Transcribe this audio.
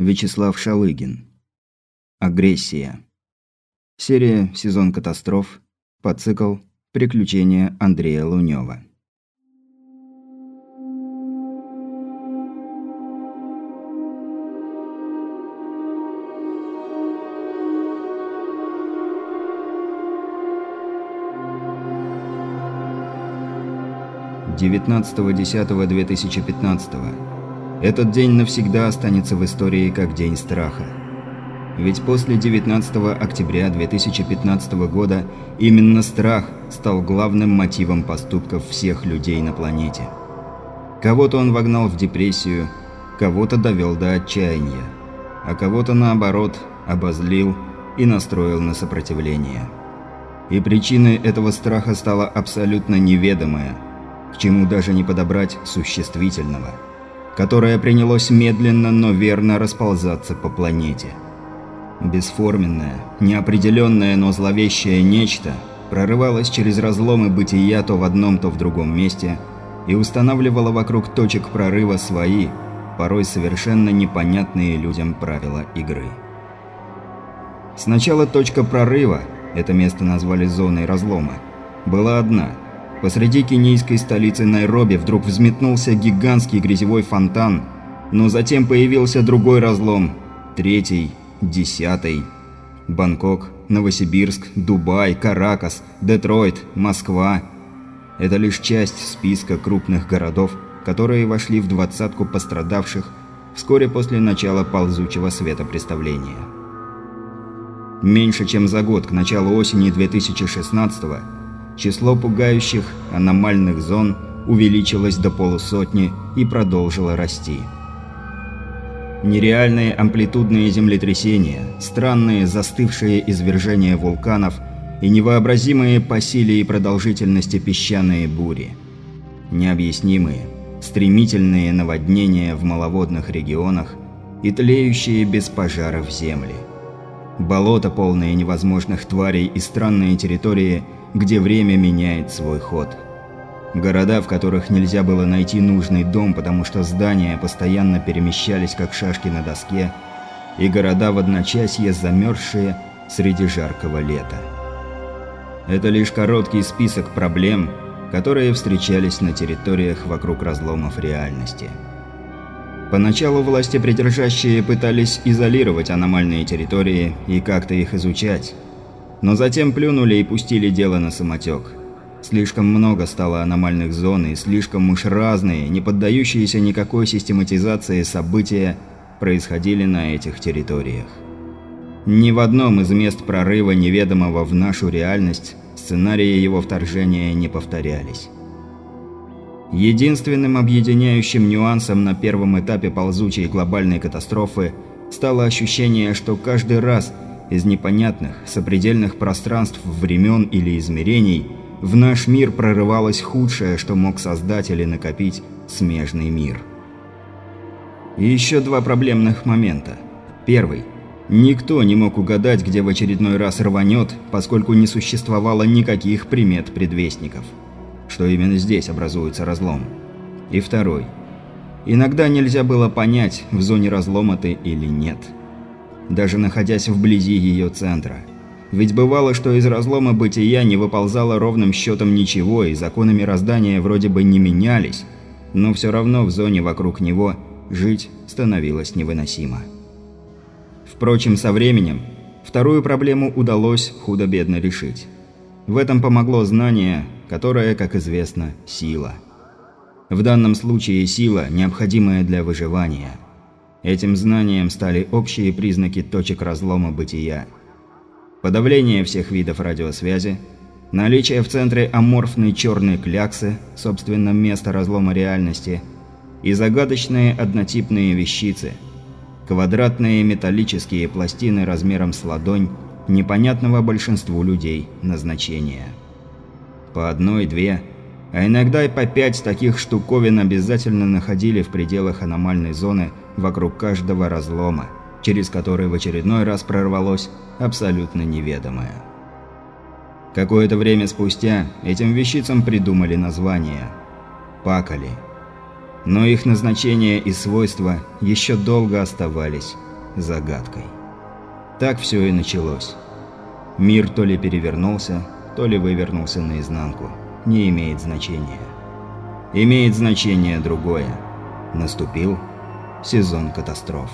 Вячеслав Шалыгин. Агрессия. Серия «Сезон катастроф». Подцикл «Приключения Андрея Лунёва». Девятнадцатого десятого 2015 Этот день навсегда останется в истории как день страха. Ведь после 19 октября 2015 года именно страх стал главным мотивом поступков всех людей на планете. Кого-то он вогнал в депрессию, кого-то довел до отчаяния, а кого-то наоборот обозлил и настроил на сопротивление. И причиной этого страха стало абсолютно неведомое, к чему даже не подобрать существительного, которое принялось медленно, но верно расползаться по планете. Бесформенное, неопределенное, но зловещее нечто прорывалось через разломы бытия то в одном, то в другом месте и устанавливало вокруг точек прорыва свои, порой совершенно непонятные людям правила игры. Сначала точка прорыва, это место назвали зоной разлома, была одна. Посреди кенийской столицы Найроби вдруг взметнулся гигантский грязевой фонтан, но затем появился другой разлом, третий, Десятый. Бангкок, Новосибирск, Дубай, Каракас, Детройт, Москва. Это лишь часть списка крупных городов, которые вошли в двадцатку пострадавших вскоре после начала ползучего светопреставления. Меньше чем за год к началу осени 2016 число пугающих аномальных зон увеличилось до полусотни и продолжило расти. Нереальные амплитудные землетрясения, странные застывшие извержения вулканов и невообразимые по силе и продолжительности песчаные бури. Необъяснимые, стремительные наводнения в маловодных регионах и тлеющие без пожаров земли. Болото, полные невозможных тварей и странные территории, где время меняет свой ход – Города, в которых нельзя было найти нужный дом, потому что здания постоянно перемещались как шашки на доске, и города в одночасье замерзшие среди жаркого лета. Это лишь короткий список проблем, которые встречались на территориях вокруг разломов реальности. Поначалу власти придержащие пытались изолировать аномальные территории и как-то их изучать, но затем плюнули и пустили дело на самотек – Слишком много стало аномальных зон и слишком уж разные, не поддающиеся никакой систематизации события происходили на этих территориях. Ни в одном из мест прорыва неведомого в нашу реальность сценарии его вторжения не повторялись. Единственным объединяющим нюансом на первом этапе ползучей глобальной катастрофы стало ощущение, что каждый раз из непонятных, сопредельных пространств, времен или измерений – в наш мир прорывалось худшее, что мог создать или накопить смежный мир. И еще два проблемных момента. Первый. Никто не мог угадать, где в очередной раз рванет, поскольку не существовало никаких примет предвестников. Что именно здесь образуется разлом. И второй. Иногда нельзя было понять, в зоне разлома ты или нет. Даже находясь вблизи ее центра – ведь бывало, что из разлома бытия не выползало ровным счетом ничего, и законы мироздания вроде бы не менялись, но все равно в зоне вокруг него жить становилось невыносимо. Впрочем, со временем вторую проблему удалось худо-бедно решить. В этом помогло знание, которое, как известно, сила. В данном случае сила, необходимая для выживания. Этим знанием стали общие признаки точек разлома бытия – подавление всех видов радиосвязи, наличие в центре аморфной черной кляксы, собственно место разлома реальности, и загадочные однотипные вещицы. Квадратные металлические пластины размером с ладонь непонятного большинству людей назначения. По одной-две, а иногда и по пять таких штуковин обязательно находили в пределах аномальной зоны вокруг каждого разлома, через который в очередной раз прорвалось абсолютно неведомое. Какое-то время спустя этим вещицам придумали название – Пакали. Но их назначение и свойства еще долго оставались загадкой. Так все и началось. Мир то ли перевернулся, то ли вывернулся наизнанку. Не имеет значения. Имеет значение другое. Наступил сезон катастроф.